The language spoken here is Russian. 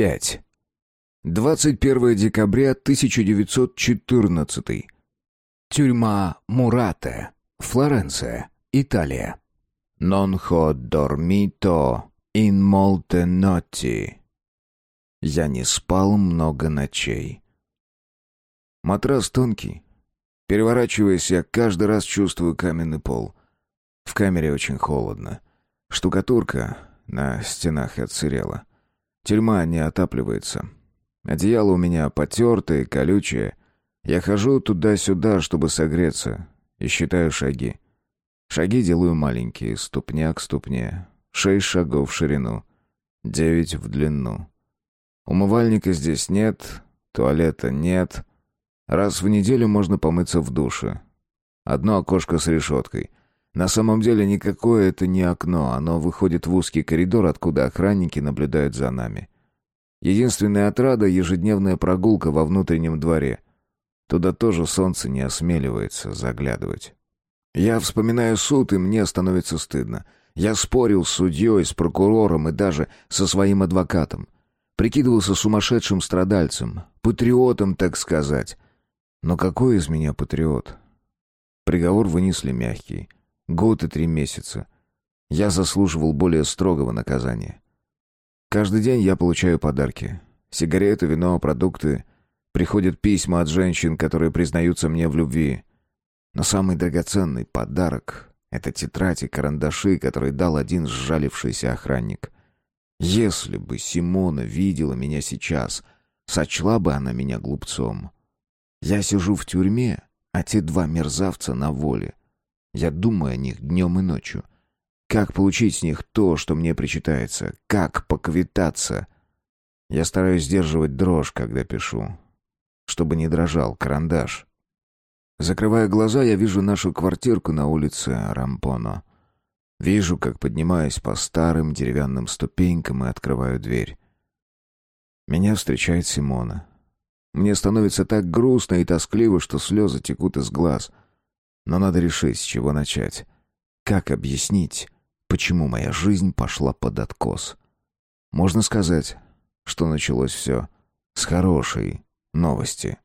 5. 21 декабря 1914. Тюрьма Мурате, Флоренция, Италия. Non ho dormito in molte notti. Я не спал много ночей. Матрас тонкий. Переворачиваясь, я каждый раз чувствую каменный пол. В камере очень холодно. Штукатурка на стенах отсырела. Тюрьма не отапливается. Одеяло у меня потертое, колючее. Я хожу туда-сюда, чтобы согреться, и считаю шаги. Шаги делаю маленькие, ступня к ступне. Шесть шагов в ширину, девять в длину. Умывальника здесь нет, туалета нет. Раз в неделю можно помыться в душе. Одно окошко с решеткой. На самом деле никакое это не окно, оно выходит в узкий коридор, откуда охранники наблюдают за нами. Единственная отрада — ежедневная прогулка во внутреннем дворе. Туда тоже солнце не осмеливается заглядывать. Я вспоминаю суд, и мне становится стыдно. Я спорил с судьей, с прокурором и даже со своим адвокатом. Прикидывался сумасшедшим страдальцем, патриотом, так сказать. Но какой из меня патриот? Приговор вынесли мягкий. Год и три месяца. Я заслуживал более строгого наказания. Каждый день я получаю подарки. Сигареты, вино, продукты. Приходят письма от женщин, которые признаются мне в любви. Но самый драгоценный подарок — это тетрадь и карандаши, которые дал один сжалившийся охранник. Если бы Симона видела меня сейчас, сочла бы она меня глупцом. Я сижу в тюрьме, а те два мерзавца на воле. Я думаю о них днем и ночью. Как получить с них то, что мне причитается? Как поквитаться? Я стараюсь сдерживать дрожь, когда пишу. Чтобы не дрожал карандаш. Закрывая глаза, я вижу нашу квартирку на улице Рампоно. Вижу, как поднимаюсь по старым деревянным ступенькам и открываю дверь. Меня встречает Симона. Мне становится так грустно и тоскливо, что слезы текут из глаз. Но надо решить, с чего начать. Как объяснить, почему моя жизнь пошла под откос. Можно сказать, что началось все с хорошей новости.